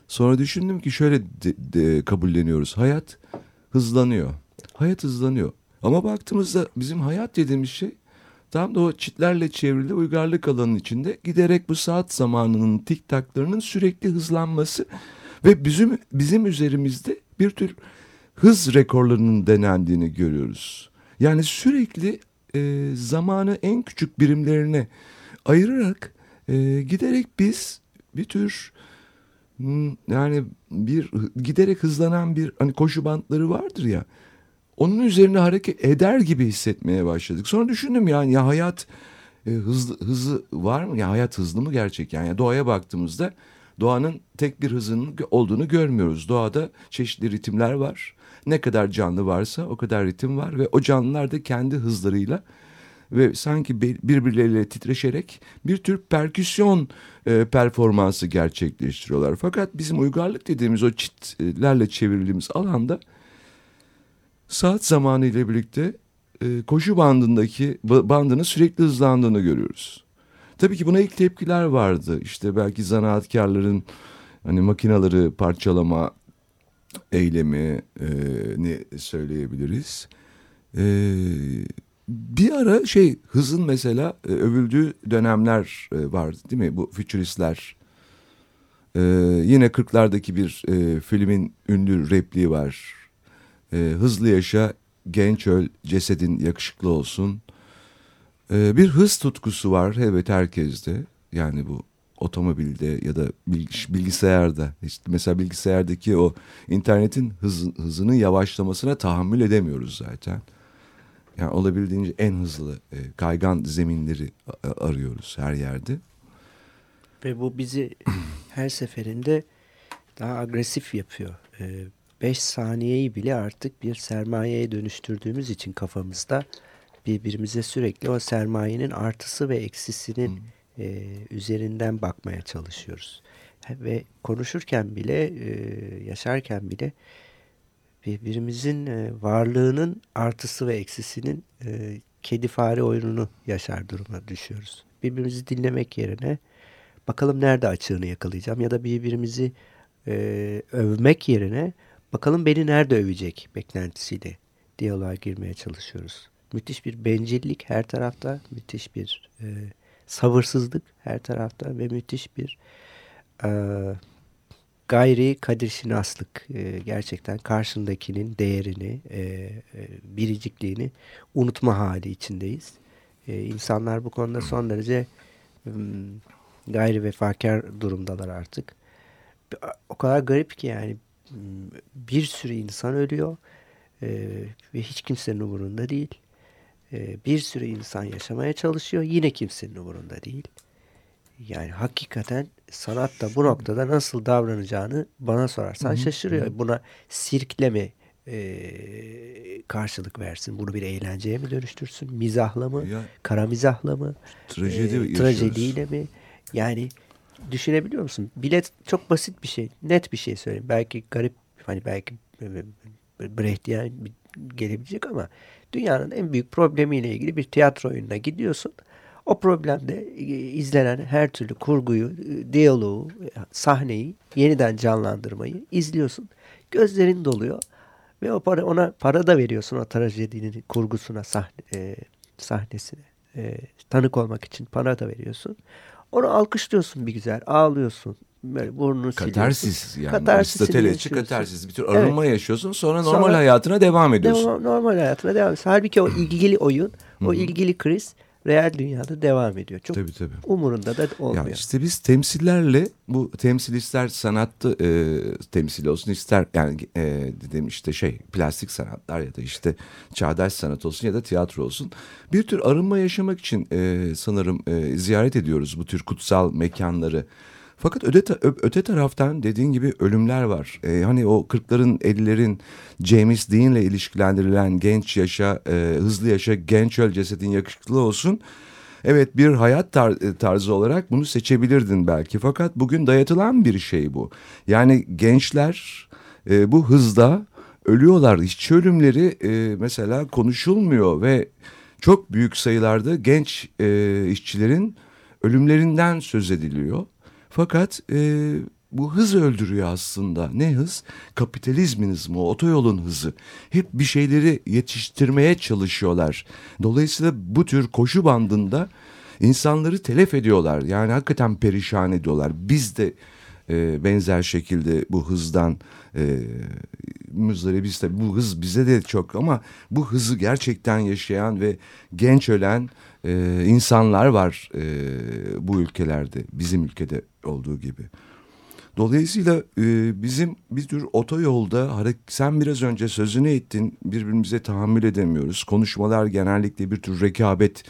Speaker 1: Sonra düşündüm ki şöyle de, de kabulleniyoruz. Hayat hızlanıyor. Hayat hızlanıyor. Ama baktığımızda bizim hayat dediğimiz şey tam da o çitlerle çevrili uygarlık alanının içinde giderek bu saat zamanının tik taklarının sürekli hızlanması ve bizim bizim üzerimizde bir tür hız rekorlarının denendiğini görüyoruz. Yani sürekli e, zamanı en küçük birimlerine ayırarak e, giderek biz bir tür hmm, yani bir giderek hızlanan bir hani koşu bantları vardır ya onun üzerine hareket eder gibi hissetmeye başladık. Sonra düşündüm yani ya hayat e, hızlı hızı var mı? Ya hayat hızlı mı gerçekten? Yani doğaya baktığımızda doğanın tek bir hızının olduğunu görmüyoruz. Doğada çeşitli ritimler var. Ne kadar canlı varsa o kadar ritim var ve o canlılar da kendi hızlarıyla ve sanki birbirleriyle titreşerek bir tür perküsyon e, performansı gerçekleştiriyorlar. Fakat bizim uygarlık dediğimiz o çitlerle çevrildiğimiz alanda saat zamanı ile birlikte e, koşu bandındaki bandının sürekli hızlandığını görüyoruz. Tabii ki buna ilk tepkiler vardı. İşte belki zanaatkarların hani makinaları parçalama eylemi e, ne söyleyebiliriz. E, bir ara şey hızın mesela e, övüldüğü dönemler e, vardı değil mi? Bu fütüristler. E, yine 40'lardaki bir e, filmin ünlü repliği var. E, hızlı yaşa, genç öl, cesedin yakışıklı olsun. E, bir hız tutkusu var evet herkeste. Yani bu otomobilde ya da bilgisayarda işte mesela bilgisayardaki o internetin hız, hızının yavaşlamasına tahammül edemiyoruz zaten. Yani olabildiğince en hızlı e, kaygan zeminleri arıyoruz her yerde.
Speaker 2: Ve bu bizi her seferinde daha agresif yapıyor. 5 e, saniyeyi bile artık bir sermayeye dönüştürdüğümüz için kafamızda birbirimize sürekli o sermayenin artısı ve eksisinin hmm e, üzerinden bakmaya çalışıyoruz. Ve konuşurken bile, e, yaşarken bile birbirimizin e, varlığının artısı ve eksisinin e, kedi fare oyununu yaşar duruma düşüyoruz. Birbirimizi dinlemek yerine bakalım nerede açığını yakalayacağım ya da birbirimizi e, övmek yerine bakalım beni nerede övecek beklentisiyle diyaloğa girmeye çalışıyoruz. Müthiş bir bencillik her tarafta, müthiş bir e, sabırsızlık her tarafta ve müthiş bir e, gayri kadirşinaslık e, gerçekten karşındakinin değerini, e, e, biricikliğini unutma hali içindeyiz. E, insanlar bu konuda son derece e, gayri vefakar durumdalar artık. O kadar garip ki yani bir sürü insan ölüyor e, ve hiç kimsenin umurunda değil. Ee, bir sürü insan yaşamaya çalışıyor. Yine kimsenin umurunda değil. Yani hakikaten sanat da bu noktada nasıl davranacağını bana sorarsan Hı-hı. şaşırıyor. Buna sirkle mi e, karşılık versin? Bunu bir eğlenceye mi dönüştürsün? Mizahla mı? Ya, kara mizahla mı?
Speaker 1: Trajedi
Speaker 2: e, trajediyle mi? Yani düşünebiliyor musun? Bilet çok basit bir şey. Net bir şey söyleyeyim. Belki garip hani belki Brechtian gelebilecek ama dünyanın en büyük problemiyle ilgili bir tiyatro oyununa gidiyorsun. O problemde e, izlenen her türlü kurguyu, e, diyaloğu, sahneyi, yeniden canlandırmayı izliyorsun. Gözlerin doluyor ve o para ona para da veriyorsun o trajedinin kurgusuna, sahne, e, sahnesine. E, tanık olmak için para da veriyorsun. Onu alkışlıyorsun bir güzel, ağlıyorsun, böyle burnunu
Speaker 1: katarsis yani Aristotelesçi katarsis bir tür arınma evet. yaşıyorsun sonra normal sonra, hayatına devam ediyorsun.
Speaker 2: Devam, normal hayatına devam ediyorsun. Halbuki o ilgili oyun, o ilgili kriz real dünyada devam ediyor. Çok tabii, tabii. umurunda da olmuyor.
Speaker 1: Ya işte biz temsillerle bu temsil ister sanatta e, temsil olsun ister yani e, dediğim işte şey plastik sanatlar ya da işte çağdaş sanat olsun ya da tiyatro olsun bir tür arınma yaşamak için e, sanırım e, ziyaret ediyoruz bu tür kutsal mekanları. Fakat öte, öte taraftan dediğin gibi ölümler var. Ee, hani o 40'ların 50'lerin James Dean'le ilişkilendirilen genç yaşa, e, hızlı yaşa, genç öl cesedin yakışıklı olsun. Evet bir hayat e, tarzı olarak bunu seçebilirdin belki. Fakat bugün dayatılan bir şey bu. Yani gençler e, bu hızda ölüyorlar. İşçi ölümleri e, mesela konuşulmuyor ve çok büyük sayılarda genç e, işçilerin ölümlerinden söz ediliyor. Fakat e, bu hız öldürüyor aslında. Ne hız? Kapitalizmin hızı mı? Otoyolun hızı. Hep bir şeyleri yetiştirmeye çalışıyorlar. Dolayısıyla bu tür koşu bandında insanları telef ediyorlar. Yani hakikaten perişan ediyorlar. Biz de e, benzer şekilde bu hızdan e, müzdaribiz tabii bu hız bize de çok ama bu hızı gerçekten yaşayan ve genç ölen e, insanlar var e, bu ülkelerde bizim ülkede olduğu gibi. Dolayısıyla e, bizim bir tür otoyolda sen biraz önce sözünü ettin birbirimize tahammül edemiyoruz. Konuşmalar genellikle bir tür rekabet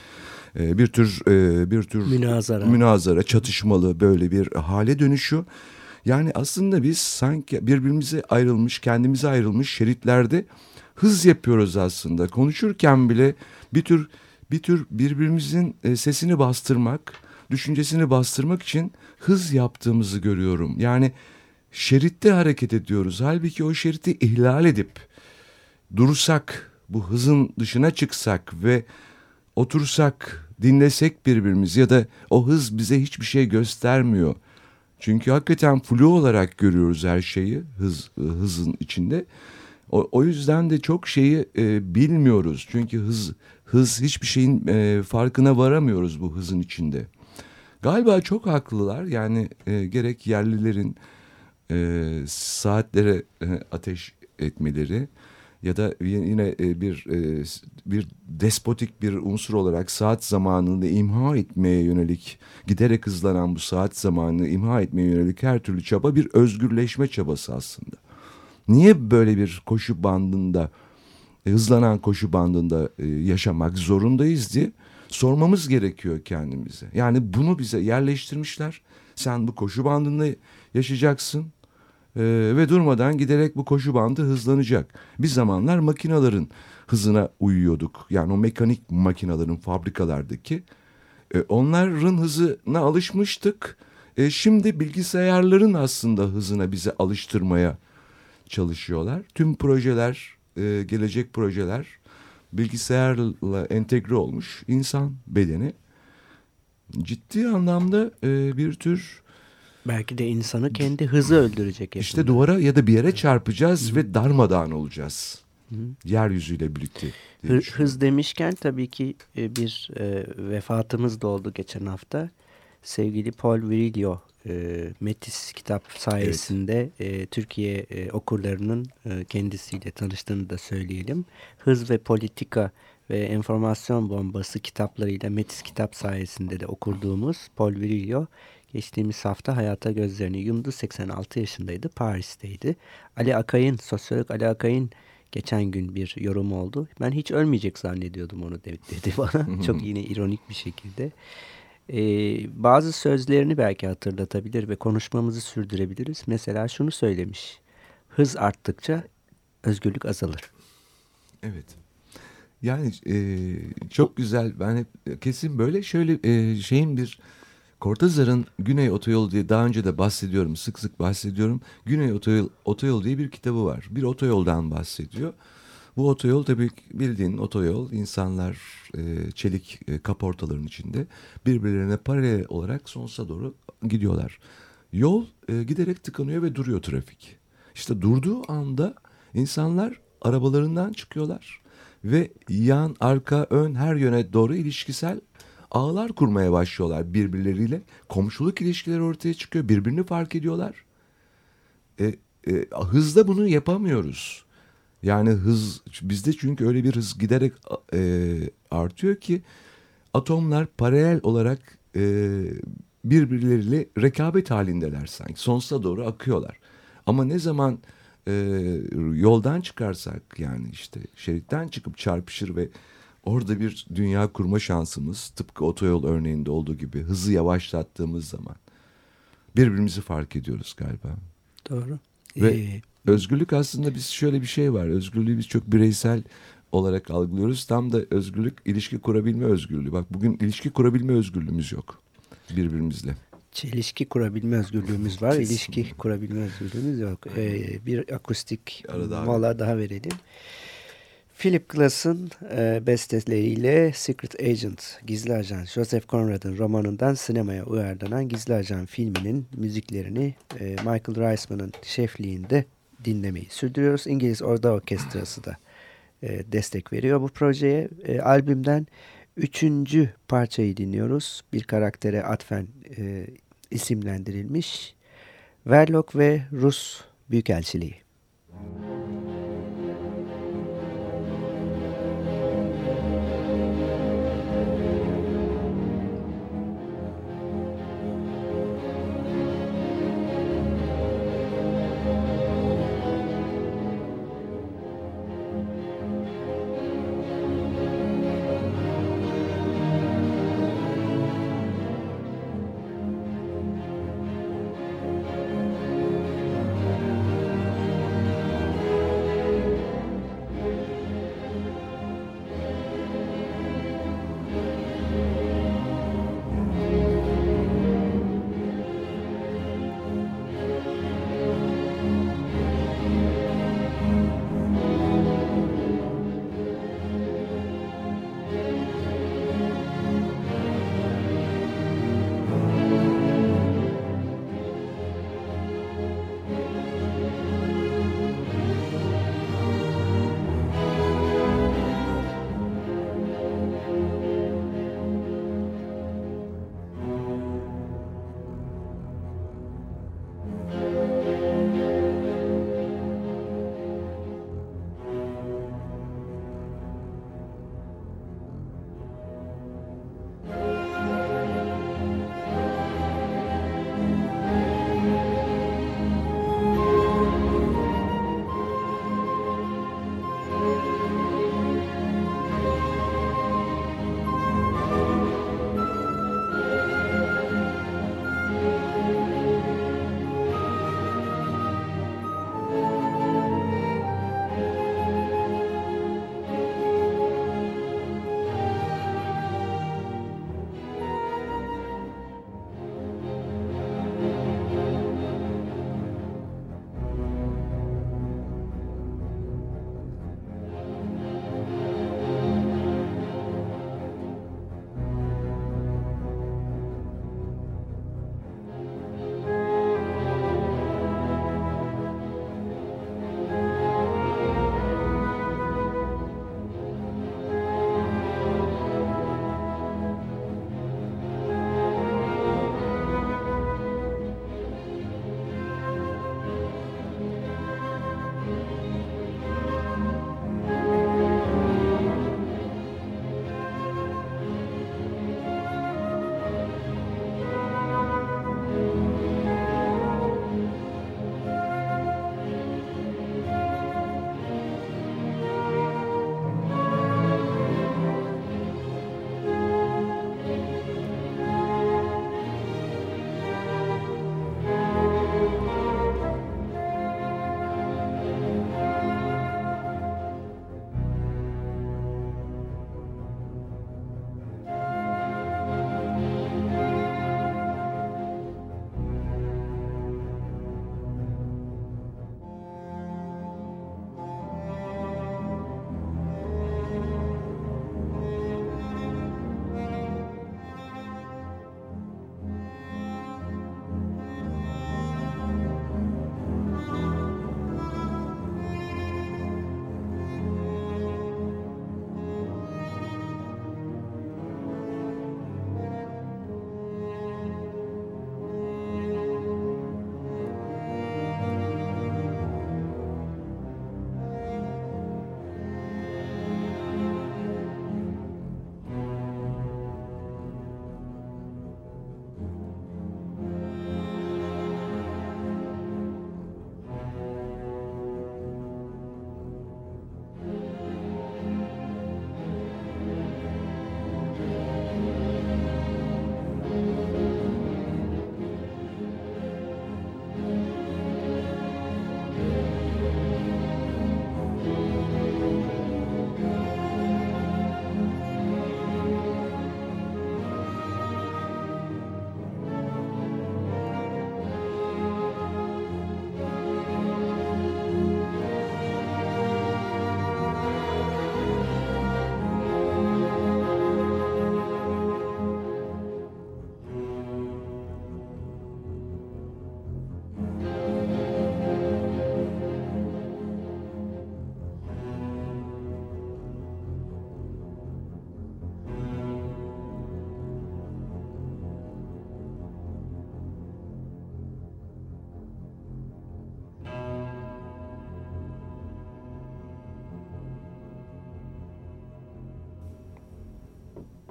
Speaker 1: e, bir tür e, bir tür
Speaker 2: münazara.
Speaker 1: münazara çatışmalı böyle bir hale dönüşüyor. Yani aslında biz sanki birbirimize ayrılmış kendimize ayrılmış şeritlerde hız yapıyoruz aslında. Konuşurken bile bir tür bir tür birbirimizin e, sesini bastırmak, düşüncesini bastırmak için hız yaptığımızı görüyorum. Yani şeritte hareket ediyoruz. Halbuki o şeriti ihlal edip dursak, bu hızın dışına çıksak ve otursak, dinlesek birbirimizi ya da o hız bize hiçbir şey göstermiyor. Çünkü hakikaten flu olarak görüyoruz her şeyi hız hızın içinde. O, o yüzden de çok şeyi e, bilmiyoruz. Çünkü hız hız hiçbir şeyin e, farkına varamıyoruz bu hızın içinde. Galiba çok haklılar. Yani e, gerek yerlilerin e, saatlere e, ateş etmeleri ya da yine e, bir e, bir despotik bir unsur olarak saat zamanını imha etmeye yönelik giderek hızlanan bu saat zamanını imha etmeye yönelik her türlü çaba bir özgürleşme çabası aslında. Niye böyle bir koşu bandında hızlanan koşu bandında yaşamak zorundayız diye sormamız gerekiyor kendimize. Yani bunu bize yerleştirmişler. Sen bu koşu bandında yaşayacaksın ee, ve durmadan giderek bu koşu bandı hızlanacak. Bir zamanlar makinaların hızına uyuyorduk. Yani o mekanik makinaların fabrikalardaki. E, onların hızına alışmıştık. E, şimdi bilgisayarların aslında hızına bize alıştırmaya çalışıyorlar. Tüm projeler, e, gelecek projeler bilgisayarla entegre olmuş insan bedeni. Ciddi anlamda e, bir tür
Speaker 2: Belki de insanı kendi hızı öldürecek. Yakında.
Speaker 1: İşte duvara ya da bir yere çarpacağız Hı. ve darmadağın olacağız. Hı. Yeryüzüyle birlikte.
Speaker 2: Hız demişken tabii ki e, bir e, vefatımız da oldu geçen hafta. Sevgili Paul Virilio e, Metis kitap sayesinde evet. e, Türkiye e, okurlarının e, kendisiyle tanıştığını da söyleyelim. Hız ve Politika ve Enformasyon Bombası kitaplarıyla Metis kitap sayesinde de okurduğumuz Paul Virilio Geçtiğimiz hafta hayata gözlerini yumdu. 86 yaşındaydı. Paris'teydi. Ali Akay'ın, sosyolog Ali Akay'ın geçen gün bir yorum oldu. Ben hiç ölmeyecek zannediyordum onu dedi bana. Çok yine ironik bir şekilde. Ee, bazı sözlerini belki hatırlatabilir ve konuşmamızı sürdürebiliriz. Mesela şunu söylemiş. Hız arttıkça özgürlük azalır.
Speaker 1: Evet. Yani e, çok güzel. Ben hep kesin böyle şöyle e, şeyin bir Kortazar'ın Güney Otoyolu diye daha önce de bahsediyorum, sık sık bahsediyorum. Güney Otoyol, Otoyol diye bir kitabı var. Bir otoyoldan bahsediyor. Bu otoyol tabii bildiğin otoyol insanlar e, çelik e, kaportaların içinde birbirlerine paralel olarak sonsuza doğru gidiyorlar. Yol e, giderek tıkanıyor ve duruyor trafik. İşte durduğu anda insanlar arabalarından çıkıyorlar ve yan, arka, ön her yöne doğru ilişkisel ağlar kurmaya başlıyorlar birbirleriyle. Komşuluk ilişkileri ortaya çıkıyor. Birbirini fark ediyorlar. E, e, hızla bunu yapamıyoruz. Yani hız bizde çünkü öyle bir hız giderek e, artıyor ki atomlar paralel olarak e, birbirleriyle rekabet halindeler sanki. Sonsuza doğru akıyorlar. Ama ne zaman e, yoldan çıkarsak yani işte şeritten çıkıp çarpışır ve orada bir dünya kurma şansımız tıpkı otoyol örneğinde olduğu gibi hızı yavaşlattığımız zaman birbirimizi fark ediyoruz galiba.
Speaker 2: Doğru.
Speaker 1: Ve ee, özgürlük aslında biz şöyle bir şey var. Özgürlüğü biz çok bireysel olarak algılıyoruz. Tam da özgürlük ilişki kurabilme özgürlüğü. Bak bugün ilişki kurabilme özgürlüğümüz yok birbirimizle.
Speaker 2: Çelişki kurabilme özgürlüğümüz var. İlişki kurabilme özgürlüğümüz yok. Ee, bir akustik Arada mola daha verelim. Philip Glass'ın e, besteleriyle Secret Agent, Gizli Ajan, Joseph Conrad'ın romanından sinemaya uyarlanan Gizli Ajan filminin müziklerini e, Michael Reisman'ın şefliğinde dinlemeyi sürdürüyoruz. İngiliz Orda Orkestrası da e, destek veriyor bu projeye. E, albümden üçüncü parçayı dinliyoruz. Bir karaktere atfen e, isimlendirilmiş. Verlok ve Rus Büyükelçiliği. Müzik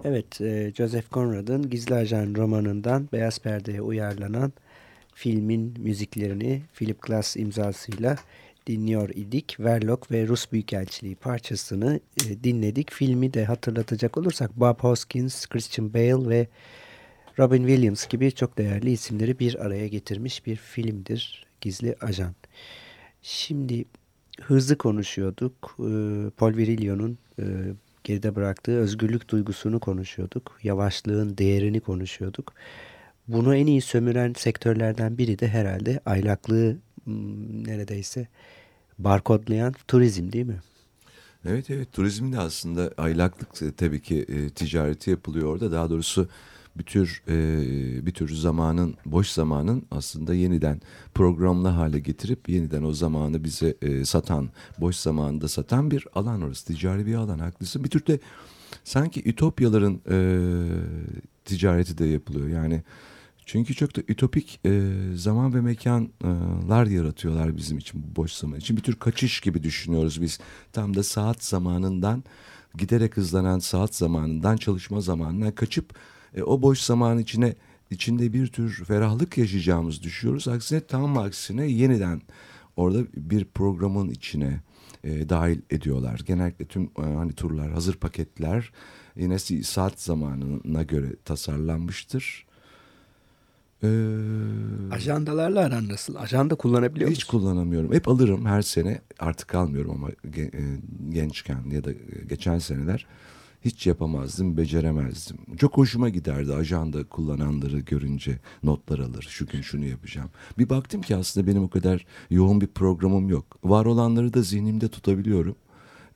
Speaker 2: Evet, e, Joseph Conrad'ın Gizli Ajan romanından Beyaz Perde'ye uyarlanan filmin müziklerini Philip Glass imzasıyla dinliyor idik. Verloc ve Rus Büyükelçiliği parçasını e, dinledik. Filmi de hatırlatacak olursak Bob Hoskins, Christian Bale ve Robin Williams gibi çok değerli isimleri bir araya getirmiş bir filmdir Gizli Ajan. Şimdi hızlı konuşuyorduk. E, Paul Virilio'nun geride bıraktığı özgürlük duygusunu konuşuyorduk. Yavaşlığın değerini konuşuyorduk. Bunu en iyi sömüren sektörlerden biri de herhalde aylaklığı neredeyse barkodlayan turizm değil mi?
Speaker 1: Evet evet turizm de aslında aylaklık tabii ki e, ticareti yapılıyor orada. Daha doğrusu bir tür e, bir tür zamanın boş zamanın aslında yeniden programlı hale getirip yeniden o zamanı bize e, satan boş zamanında satan bir alan orası. Ticari bir alan haklısın. Bir tür de sanki ütopyaların e, ticareti de yapılıyor. Yani çünkü çok da ütopik e, zaman ve mekanlar yaratıyorlar bizim için boş zaman için. Bir tür kaçış gibi düşünüyoruz biz. Tam da saat zamanından giderek hızlanan saat zamanından çalışma zamanından kaçıp e, o boş zaman içine içinde bir tür ferahlık yaşayacağımızı düşünüyoruz. Aksine tam aksine yeniden orada bir programın içine e, dahil ediyorlar. Genellikle tüm e, hani turlar, hazır paketler yine saat zamanına göre tasarlanmıştır.
Speaker 2: Ee, Ajandalarla aran nasıl? Ajanda kullanabiliyor
Speaker 1: hiç
Speaker 2: musun?
Speaker 1: Hiç kullanamıyorum. Hep alırım her sene. Artık almıyorum ama e, gençken ya da geçen seneler hiç yapamazdım, beceremezdim. Çok hoşuma giderdi ajanda kullananları görünce notlar alır. Şu gün şunu yapacağım. Bir baktım ki aslında benim o kadar yoğun bir programım yok. Var olanları da zihnimde tutabiliyorum.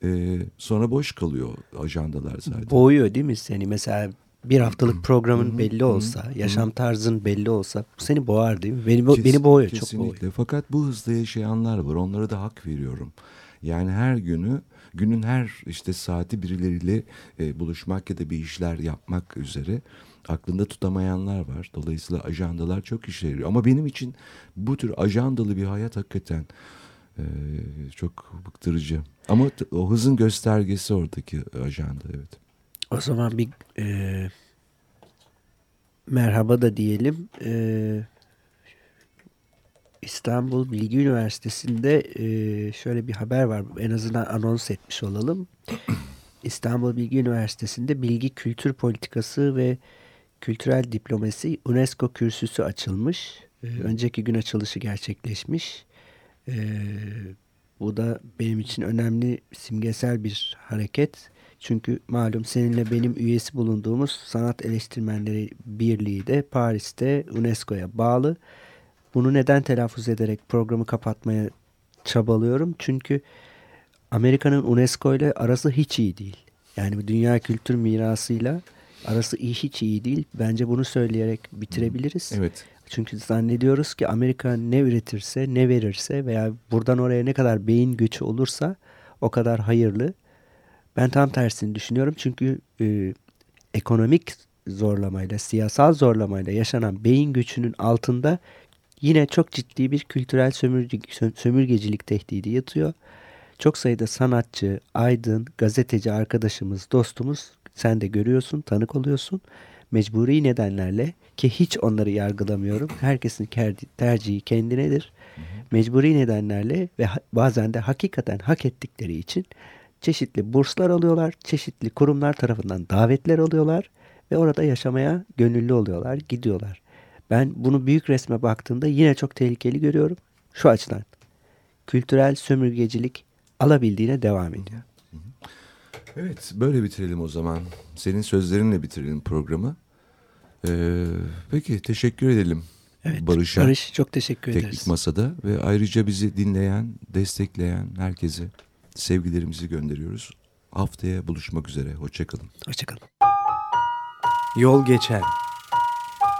Speaker 1: Ee, sonra boş kalıyor ajandalar zaten.
Speaker 2: Boğuyor değil mi seni? Mesela bir haftalık programın belli olsa, yaşam tarzın belli olsa bu seni boğar değil mi? Beni, Kes, beni boğuyor, kesinlikle. çok boğuyor.
Speaker 1: Fakat bu hızda yaşayanlar var. Onlara da hak veriyorum. Yani her günü günün her işte saati birileriyle e, buluşmak ya da bir işler yapmak üzere aklında tutamayanlar var. Dolayısıyla ajandalar çok işe yarıyor. Ama benim için bu tür ajandalı bir hayat hakikaten e, çok bıktırıcı. Ama o hızın göstergesi oradaki ajanda evet.
Speaker 2: O zaman bir e, merhaba da diyelim. E, İstanbul Bilgi Üniversitesi'nde e, şöyle bir haber var. En azından anons etmiş olalım. İstanbul Bilgi Üniversitesi'nde Bilgi Kültür Politikası ve Kültürel Diplomasi UNESCO kürsüsü açılmış. E, önceki gün açılışı gerçekleşmiş. E, bu da benim için önemli simgesel bir hareket. Çünkü malum seninle benim üyesi bulunduğumuz Sanat Eleştirmenleri Birliği de Paris'te UNESCO'ya bağlı. Bunu neden telaffuz ederek programı kapatmaya çabalıyorum? Çünkü Amerika'nın UNESCO ile arası hiç iyi değil. Yani dünya kültür mirasıyla arası iyi hiç iyi değil. Bence bunu söyleyerek bitirebiliriz.
Speaker 1: Evet.
Speaker 2: Çünkü zannediyoruz ki Amerika ne üretirse, ne verirse veya buradan oraya ne kadar beyin gücü olursa o kadar hayırlı. Ben tam tersini düşünüyorum. Çünkü e, ekonomik zorlamayla, siyasal zorlamayla yaşanan beyin gücünün altında yine çok ciddi bir kültürel sömürge, sömürgecilik tehdidi yatıyor. Çok sayıda sanatçı, aydın, gazeteci arkadaşımız, dostumuz sen de görüyorsun, tanık oluyorsun. Mecburi nedenlerle ki hiç onları yargılamıyorum. Herkesin tercihi kendinedir. Mecburi nedenlerle ve bazen de hakikaten hak ettikleri için çeşitli burslar alıyorlar, çeşitli kurumlar tarafından davetler alıyorlar ve orada yaşamaya gönüllü oluyorlar, gidiyorlar. Ben bunu büyük resme baktığımda yine çok tehlikeli görüyorum. Şu açıdan. Kültürel sömürgecilik alabildiğine devam ediyor.
Speaker 1: Evet böyle bitirelim o zaman. Senin sözlerinle bitirelim programı. Ee, peki teşekkür edelim.
Speaker 2: Evet, Barış'a. Barış çok teşekkür
Speaker 1: teknik
Speaker 2: ederiz.
Speaker 1: Teknik Masa'da ve ayrıca bizi dinleyen, destekleyen herkese sevgilerimizi gönderiyoruz. Haftaya buluşmak üzere. Hoşçakalın.
Speaker 2: Hoşçakalın.
Speaker 3: Yol geçen.